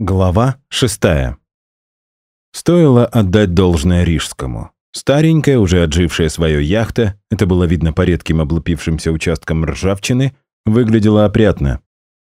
Глава шестая. Стоило отдать должное Рижскому. Старенькая, уже отжившая свое яхта, это было видно по редким облупившимся участкам ржавчины, выглядела опрятно.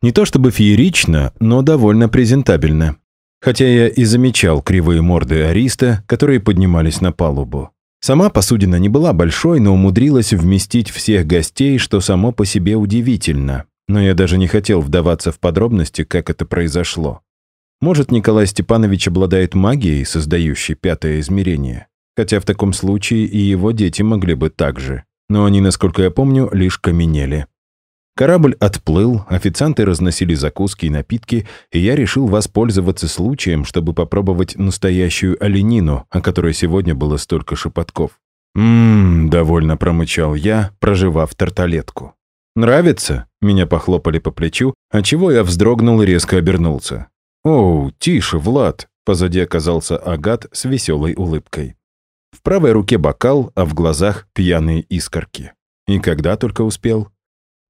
Не то чтобы феерично, но довольно презентабельно. Хотя я и замечал кривые морды ариста, которые поднимались на палубу. Сама посудина не была большой, но умудрилась вместить всех гостей, что само по себе удивительно. Но я даже не хотел вдаваться в подробности, как это произошло. Может, Николай Степанович обладает магией, создающей пятое измерение? Хотя в таком случае и его дети могли бы так же. Но они, насколько я помню, лишь каменели. Корабль отплыл, официанты разносили закуски и напитки, и я решил воспользоваться случаем, чтобы попробовать настоящую оленину, о которой сегодня было столько шепотков. «Ммм», — довольно промычал я, проживав тарталетку. «Нравится?» — меня похлопали по плечу, отчего я вздрогнул и резко обернулся. «Оу, тише, Влад!» Позади оказался Агат с веселой улыбкой. В правой руке бокал, а в глазах пьяные искорки. И когда только успел?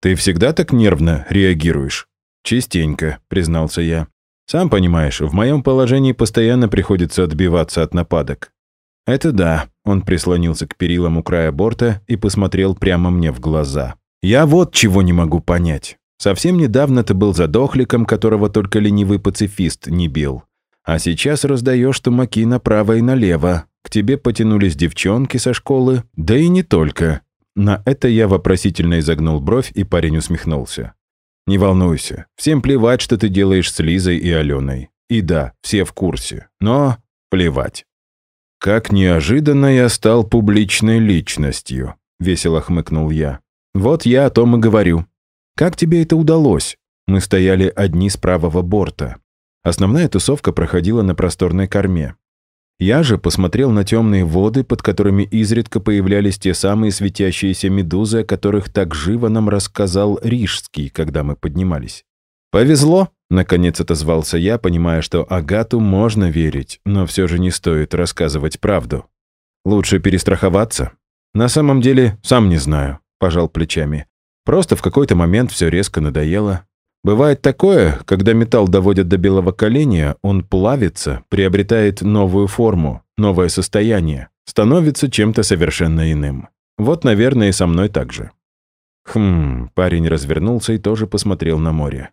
«Ты всегда так нервно реагируешь?» «Частенько», — признался я. «Сам понимаешь, в моем положении постоянно приходится отбиваться от нападок». «Это да», — он прислонился к перилам у края борта и посмотрел прямо мне в глаза. «Я вот чего не могу понять. Совсем недавно ты был задохликом, которого только ленивый пацифист не бил. А сейчас раздаешь тумаки направо и налево. К тебе потянулись девчонки со школы, да и не только. На это я вопросительно изогнул бровь, и парень усмехнулся. «Не волнуйся, всем плевать, что ты делаешь с Лизой и Аленой. И да, все в курсе, но плевать». «Как неожиданно я стал публичной личностью», — весело хмыкнул я. «Вот я о том и говорю. «Как тебе это удалось?» Мы стояли одни с правого борта. Основная тусовка проходила на просторной корме. Я же посмотрел на темные воды, под которыми изредка появлялись те самые светящиеся медузы, о которых так живо нам рассказал Рижский, когда мы поднимались. «Повезло!» — наконец отозвался я, понимая, что Агату можно верить, но все же не стоит рассказывать правду. «Лучше перестраховаться?» «На самом деле, сам не знаю», — пожал плечами. Просто в какой-то момент все резко надоело. Бывает такое, когда металл доводят до белого коленя, он плавится, приобретает новую форму, новое состояние, становится чем-то совершенно иным. Вот, наверное, и со мной так же. Хм, парень развернулся и тоже посмотрел на море.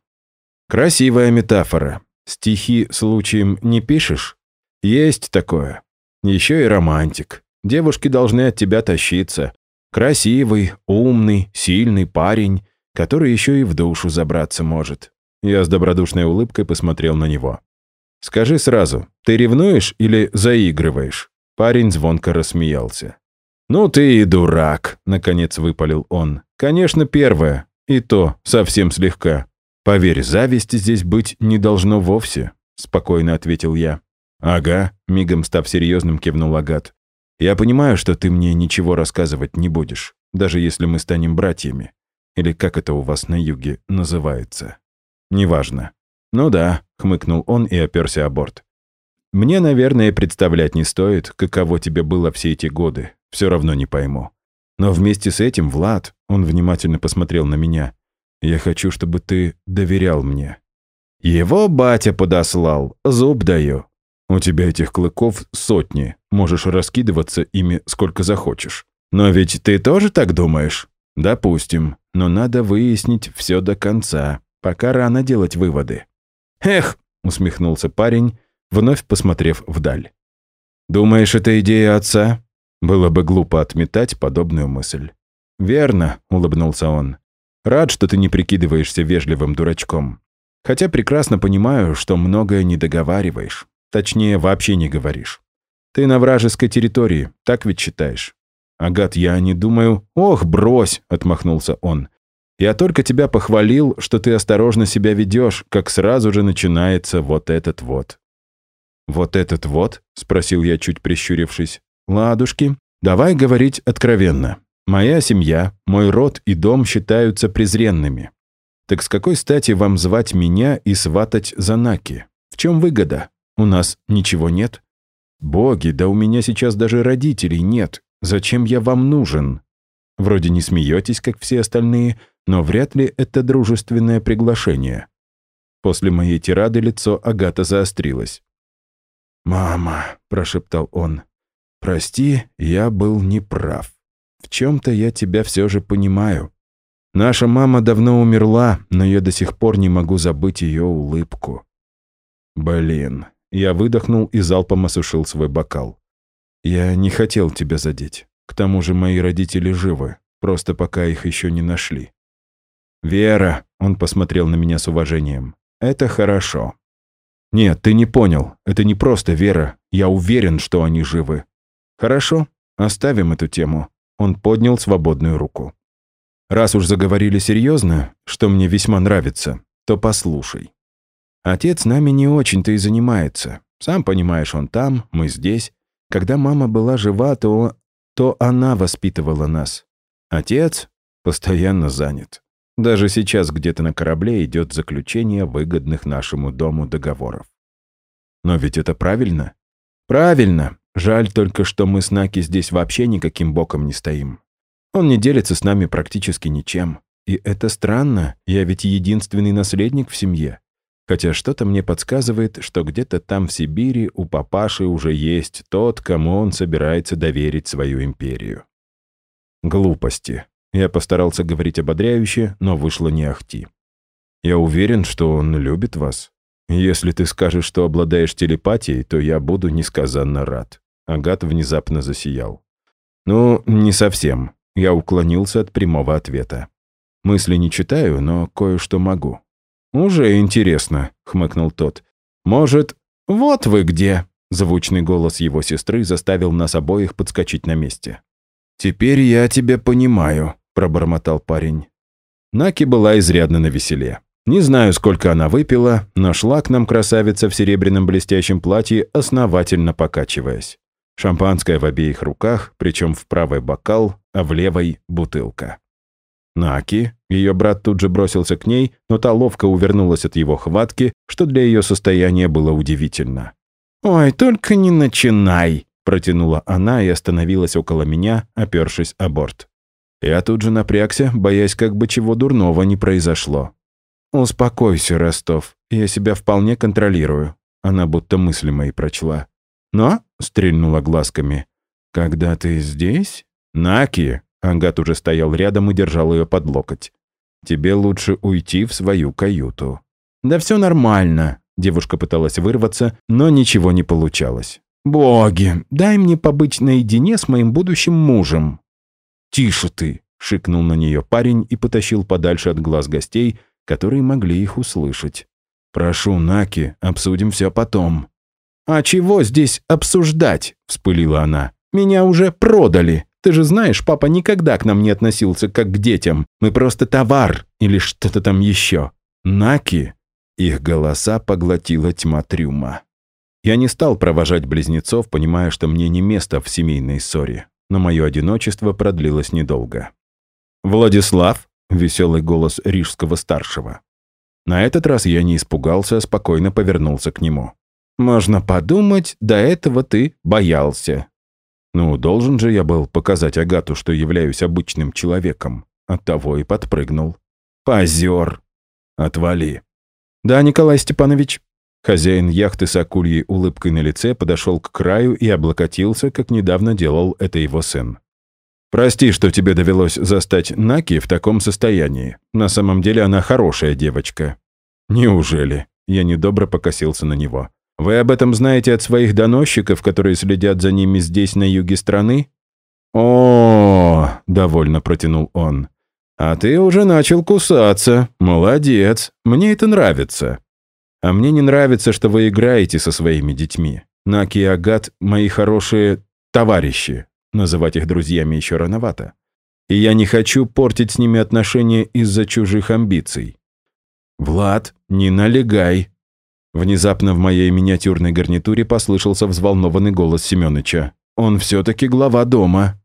Красивая метафора. Стихи случаем не пишешь? Есть такое. Еще и романтик. Девушки должны от тебя тащиться, Красивый, умный, сильный парень, который еще и в душу забраться может. Я с добродушной улыбкой посмотрел на него. «Скажи сразу, ты ревнуешь или заигрываешь?» Парень звонко рассмеялся. «Ну ты и дурак», — наконец выпалил он. «Конечно, первое. И то совсем слегка. Поверь, зависти здесь быть не должно вовсе», — спокойно ответил я. «Ага», — мигом став серьезным, кивнул Агат. Я понимаю, что ты мне ничего рассказывать не будешь, даже если мы станем братьями. Или как это у вас на юге называется. Неважно. Ну да, хмыкнул он и оперся о борт. Мне, наверное, представлять не стоит, каково тебе было все эти годы. Все равно не пойму. Но вместе с этим, Влад, он внимательно посмотрел на меня. Я хочу, чтобы ты доверял мне. Его батя подослал, зуб даю. У тебя этих клыков сотни, можешь раскидываться ими сколько захочешь. Но ведь ты тоже так думаешь? Допустим, но надо выяснить все до конца, пока рано делать выводы. Эх, усмехнулся парень, вновь посмотрев вдаль. Думаешь, это идея отца? Было бы глупо отметать подобную мысль. «Верно», — улыбнулся он. «Рад, что ты не прикидываешься вежливым дурачком. Хотя прекрасно понимаю, что многое не договариваешь. Точнее, вообще не говоришь. Ты на вражеской территории, так ведь считаешь? Агат, я не думаю... Ох, брось, отмахнулся он. Я только тебя похвалил, что ты осторожно себя ведешь, как сразу же начинается вот этот вот. «Вот этот вот?» — спросил я, чуть прищурившись. «Ладушки, давай говорить откровенно. Моя семья, мой род и дом считаются презренными. Так с какой стати вам звать меня и сватать за Наки? В чем выгода?» У нас ничего нет? Боги, да у меня сейчас даже родителей нет. Зачем я вам нужен? Вроде не смеетесь, как все остальные, но вряд ли это дружественное приглашение. После моей тирады лицо Агата заострилось. «Мама», — прошептал он, — «прости, я был неправ. В чем-то я тебя все же понимаю. Наша мама давно умерла, но я до сих пор не могу забыть ее улыбку». «Блин». Я выдохнул и залпом осушил свой бокал. «Я не хотел тебя задеть. К тому же мои родители живы, просто пока их еще не нашли». «Вера», — он посмотрел на меня с уважением, — «это хорошо». «Нет, ты не понял. Это не просто Вера. Я уверен, что они живы». «Хорошо, оставим эту тему». Он поднял свободную руку. «Раз уж заговорили серьезно, что мне весьма нравится, то послушай. Отец нами не очень-то и занимается. Сам понимаешь, он там, мы здесь. Когда мама была жива, то, то она воспитывала нас. Отец постоянно занят. Даже сейчас где-то на корабле идет заключение выгодных нашему дому договоров. Но ведь это правильно? Правильно. Жаль только, что мы с Наки здесь вообще никаким боком не стоим. Он не делится с нами практически ничем. И это странно, я ведь единственный наследник в семье. Хотя что-то мне подсказывает, что где-то там в Сибири у папаши уже есть тот, кому он собирается доверить свою империю. Глупости. Я постарался говорить ободряюще, но вышло не ахти. Я уверен, что он любит вас. Если ты скажешь, что обладаешь телепатией, то я буду несказанно рад. Агат внезапно засиял. Ну, не совсем. Я уклонился от прямого ответа. Мысли не читаю, но кое-что могу. «Уже интересно», — хмыкнул тот. «Может, вот вы где?» Звучный голос его сестры заставил нас обоих подскочить на месте. «Теперь я тебя понимаю», — пробормотал парень. Наки была изрядно навеселе. Не знаю, сколько она выпила, но шла к нам красавица в серебряном блестящем платье, основательно покачиваясь. Шампанское в обеих руках, причем в правый бокал, а в левой — бутылка. Наки. Ее брат тут же бросился к ней, но та ловко увернулась от его хватки, что для ее состояния было удивительно. «Ой, только не начинай!» – протянула она и остановилась около меня, опершись о борт. Я тут же напрягся, боясь, как бы чего дурного не произошло. «Успокойся, Ростов, я себя вполне контролирую», – она будто мысли мои прочла. «Но?» – стрельнула глазками. «Когда ты здесь?» «Наки!» Ангат уже стоял рядом и держал ее под локоть. «Тебе лучше уйти в свою каюту». «Да все нормально», — девушка пыталась вырваться, но ничего не получалось. «Боги, дай мне побыть наедине с моим будущим мужем». «Тише ты», — шикнул на нее парень и потащил подальше от глаз гостей, которые могли их услышать. «Прошу, Наки, обсудим все потом». «А чего здесь обсуждать?» — вспылила она. «Меня уже продали». Ты же знаешь, папа никогда к нам не относился как к детям. Мы просто товар или что-то там еще. Наки!» Их голоса поглотила тьма трюма. Я не стал провожать близнецов, понимая, что мне не место в семейной ссоре. Но мое одиночество продлилось недолго. «Владислав?» — веселый голос Рижского-старшего. На этот раз я не испугался, а спокойно повернулся к нему. «Можно подумать, до этого ты боялся. Ну, должен же я был показать Агату, что являюсь обычным человеком. Оттого и подпрыгнул. Позер. Отвали. Да, Николай Степанович. Хозяин яхты с акульей улыбкой на лице подошел к краю и облокотился, как недавно делал это его сын. «Прости, что тебе довелось застать Наки в таком состоянии. На самом деле она хорошая девочка». «Неужели?» Я недобро покосился на него. Вы об этом знаете от своих доносчиков, которые следят за ними здесь, на юге страны? О, довольно протянул он. А ты уже начал кусаться. Молодец. Мне это нравится. А мне не нравится, что вы играете со своими детьми. Наки и Агат – мои хорошие товарищи. Называть их друзьями еще рановато. И я не хочу портить с ними отношения из-за чужих амбиций. «Влад, не налегай», Внезапно в моей миниатюрной гарнитуре послышался взволнованный голос Семёныча. «Он все-таки глава дома».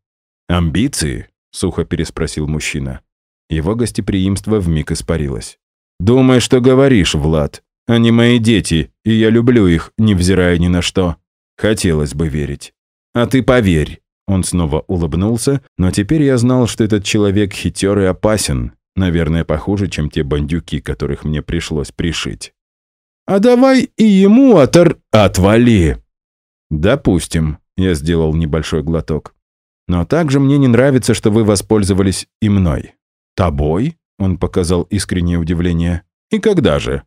«Амбиции?» — сухо переспросил мужчина. Его гостеприимство вмиг испарилось. «Думай, что говоришь, Влад. Они мои дети, и я люблю их, невзирая ни на что. Хотелось бы верить. А ты поверь». Он снова улыбнулся, но теперь я знал, что этот человек хитер и опасен. Наверное, похуже, чем те бандюки, которых мне пришлось пришить. А давай и ему отор... Отвали!» «Допустим», — я сделал небольшой глоток. «Но также мне не нравится, что вы воспользовались и мной». «Тобой?» — он показал искреннее удивление. «И когда же?»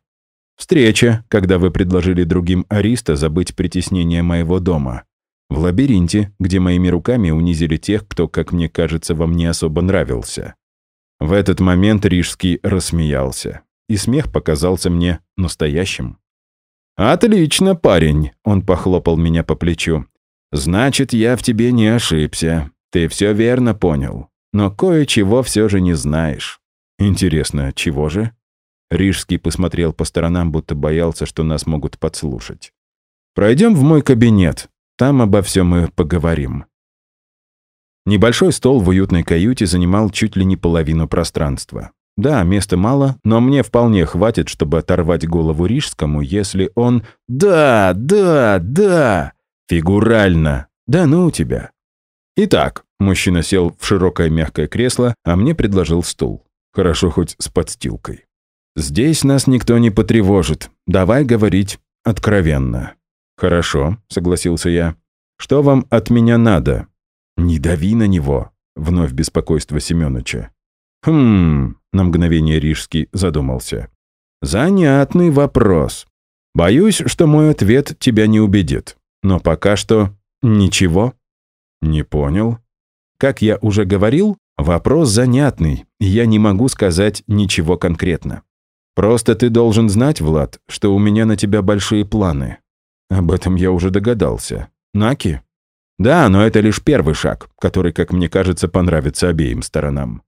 «Встреча, когда вы предложили другим Ариста забыть притеснение моего дома. В лабиринте, где моими руками унизили тех, кто, как мне кажется, вам не особо нравился». В этот момент Рижский рассмеялся, и смех показался мне настоящим. «Отлично, парень!» — он похлопал меня по плечу. «Значит, я в тебе не ошибся. Ты все верно понял. Но кое-чего все же не знаешь. Интересно, чего же?» Рижский посмотрел по сторонам, будто боялся, что нас могут подслушать. «Пройдем в мой кабинет. Там обо всем мы поговорим». Небольшой стол в уютной каюте занимал чуть ли не половину пространства. Да, места мало, но мне вполне хватит, чтобы оторвать голову Рижскому, если он... Да, да, да! Фигурально! Да ну тебя! Итак, мужчина сел в широкое мягкое кресло, а мне предложил стул. Хорошо хоть с подстилкой. «Здесь нас никто не потревожит. Давай говорить откровенно». «Хорошо», — согласился я. «Что вам от меня надо?» «Не дави на него», — вновь беспокойство Семёныча. «Хм...» — на мгновение Рижский задумался. «Занятный вопрос. Боюсь, что мой ответ тебя не убедит. Но пока что ничего». «Не понял». «Как я уже говорил, вопрос занятный, я не могу сказать ничего конкретно. Просто ты должен знать, Влад, что у меня на тебя большие планы. Об этом я уже догадался. Наки?» «Да, но это лишь первый шаг, который, как мне кажется, понравится обеим сторонам».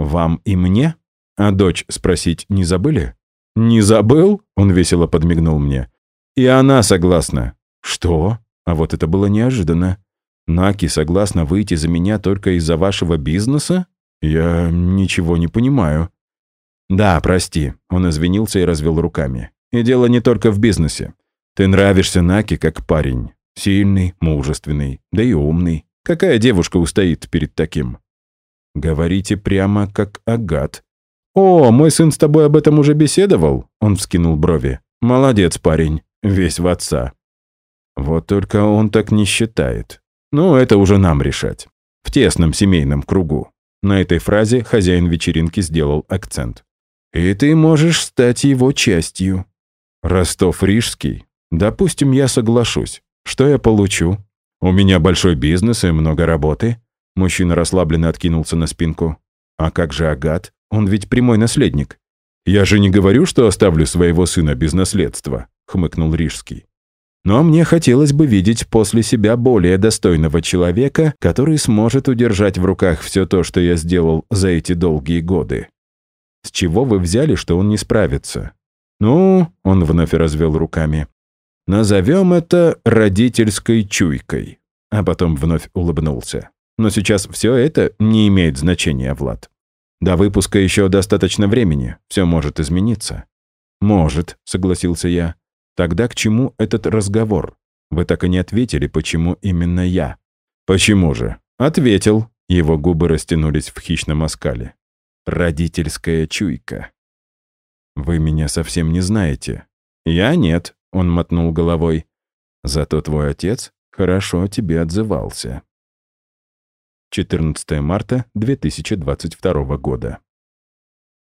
«Вам и мне? А дочь спросить не забыли?» «Не забыл?» — он весело подмигнул мне. «И она согласна». «Что?» А вот это было неожиданно. «Наки согласна выйти за меня только из-за вашего бизнеса? Я ничего не понимаю». «Да, прости», — он извинился и развел руками. «И дело не только в бизнесе. Ты нравишься Наки как парень. Сильный, мужественный, да и умный. Какая девушка устоит перед таким?» Говорите прямо как Агат. «О, мой сын с тобой об этом уже беседовал?» Он вскинул брови. «Молодец, парень. Весь в отца». Вот только он так не считает. Ну, это уже нам решать. В тесном семейном кругу. На этой фразе хозяин вечеринки сделал акцент. «И ты можешь стать его частью». Ростов-Рижский. Допустим, я соглашусь. Что я получу? У меня большой бизнес и много работы. Мужчина расслабленно откинулся на спинку. «А как же Агат? Он ведь прямой наследник». «Я же не говорю, что оставлю своего сына без наследства», — хмыкнул Рижский. «Но мне хотелось бы видеть после себя более достойного человека, который сможет удержать в руках все то, что я сделал за эти долгие годы. С чего вы взяли, что он не справится?» «Ну», — он вновь развел руками, — «назовем это родительской чуйкой», а потом вновь улыбнулся. Но сейчас все это не имеет значения, Влад. До выпуска еще достаточно времени, все может измениться. «Может», — согласился я. «Тогда к чему этот разговор? Вы так и не ответили, почему именно я». «Почему же?» «Ответил». Его губы растянулись в хищном оскале. «Родительская чуйка». «Вы меня совсем не знаете». «Я нет», — он мотнул головой. «Зато твой отец хорошо о тебе отзывался». 14 марта 2022 года.